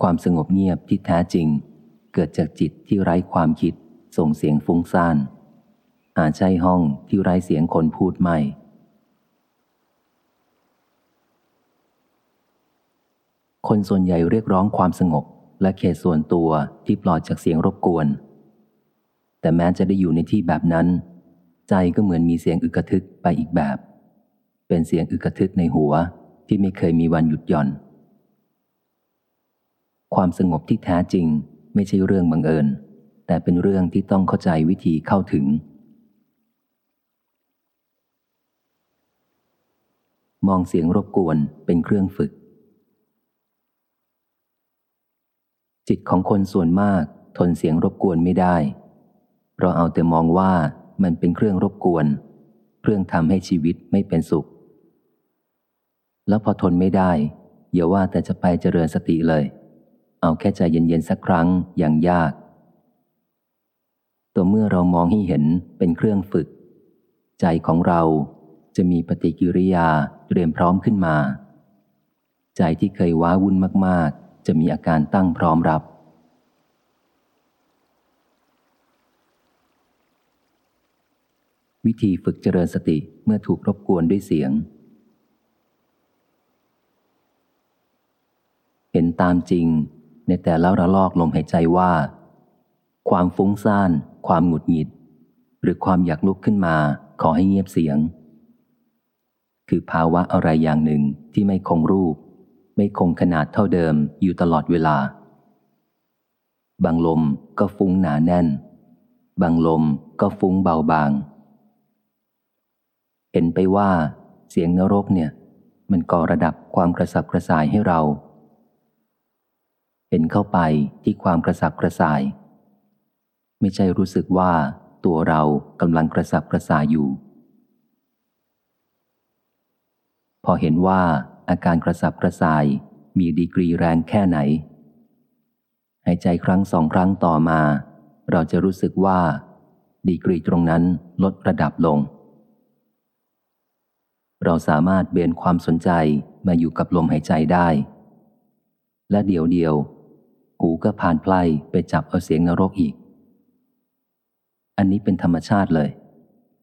ความสงบเงียบที่แท้จริง เกิดจากจิตที่ไร้ความคิด ส่งเสียงฟุ้งซ่าน อาจใช่ห้องที่ไร้เสียงคนพูดไม่ คนส่วนใหญ่เรียกร้องความสงบและเขตส่วนตัวที่ปลอดจากเสียงรบกวน แต่แม้จะได้อยู่ในที่แบบนั้น ใจก็เหมือนมีเสียงอึกทึกไปอีกแบบ เป็นเสียงอึกทึกในหัวที่ไม่เคยมีวันหยุดหย่อน ความสงบที่แท้จริงไม่ใช่เรื่องบังเอิญ แต่เป็นเรื่องที่ต้องเข้าใจวิธีเข้าถึง มองเสียงรบกวนเป็นเครื่องฝึก จิตของคนส่วนมากทนเสียงรบกวนไม่ได้ เพราะเอาแต่มองว่ามันเป็นเครื่องรบกวน เครื่องทำให้ชีวิตไม่เป็นสุข แล้วพอทนไม่ได้อย่าว่าแต่จะไปเจริญสติเลย เอาแค่ใจเย็นๆสักครั้งอย่างยาก ตัวเมื่อเรามองให้เห็นเป็นเครื่องฝึก ใจของเราจะมีปฏิกิริยาเตรียมพร้อมขึ้นมา ใจที่เคยว้าวุ่นมากๆ จะมีอาการตั้งพร้อมรับ วิธีฝึกเจริญสติเมื่อถูกรบกวนด้วยเสียง เห็นตามจริง ในแต่ละระลอกลมหายใจว่า ความฟุ้งซ่าน ความหงุดหงิด หรือความอยากลุกขึ้นมาขอให้เงียบเสียง คือภาวะอะไรอย่างหนึ่งที่ไม่คงรูป ไม่คงขนาดเท่าเดิมอยู่ตลอดเวลา บางลมก็ฟุ้งหนาแน่น บางลมก็ฟุ้งเบาบาง เห็นไปว่า เสียงนรกเนี่ย มันก่อระดับความกระสับกระส่ายให้เรา เห็นเข้าไปที่ความกระสับกระส่าย ไม่ใช่รู้สึกว่าตัวเรากำลังกระสับกระส่ายอยู่ พอเห็นว่าอาการกระสับกระส่ายมีดีกรีแรงแค่ไหน หายใจครั้งสองครั้งต่อมา เราจะรู้สึกว่า ดีกรีตรงนั้นลดระดับลง เราสามารถเบนความสนใจมาอยู่กับลมหายใจได้ และเดี๋ยวเดียว หูก็ผ่านไพลไปจับเอาเสียงนรกอีก อันนี้เป็นธรรมชาติเลย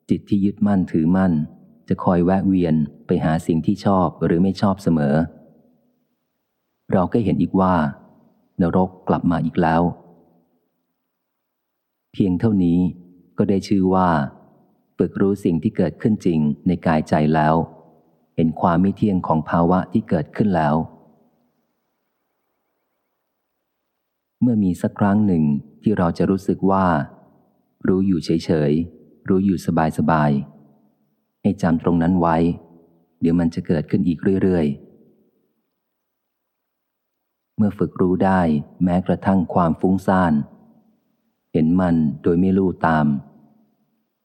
จิตที่ยึดมั่นถือมั่น จะคอยแวะเวียนไปหาสิ่งที่ชอบหรือไม่ชอบเสมอ เราก็เห็นอีกว่า นรกกลับมาอีกแล้ว เพียงเท่านี้ก็ได้ชื่อว่า ฝึกรู้สิ่งที่เกิดขึ้นจริงในกายใจแล้ว เห็นความไม่เที่ยงของภาวะที่เกิดขึ้นแล้ว เมื่อมีสักครั้งหนึ่งที่เราจะรู้สึกว่า รู้อยู่เฉยๆ รู้อยู่สบายๆ ให้จำตรงนั้นไว้ เดี๋ยวมันจะเกิดขึ้นอีกเรื่อยๆ เมื่อฝึกรู้ได้แม้กระทั่งความฟุ้งซ่าน เห็นมันโดยไม่ลู่ตาม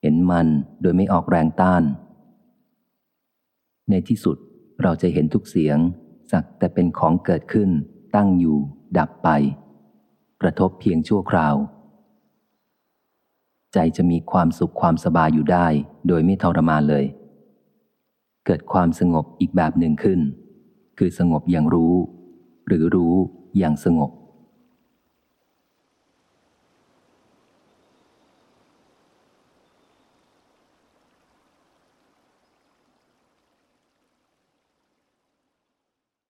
เห็นมันโดยไม่ออกแรงต้าน ในที่สุดเราจะเห็นทุกเสียง สักแต่เป็นของเกิดขึ้น ตั้งอยู่ ดับไป กระทบเพียงชั่วคราว ใจจะมีความสุขความสบายอยู่ได้ โดยไม่ทรมานเลย เกิดความสงบอีกแบบหนึ่งขึ้น คือสงบอย่างรู้ หรือรู้อย่างสงบ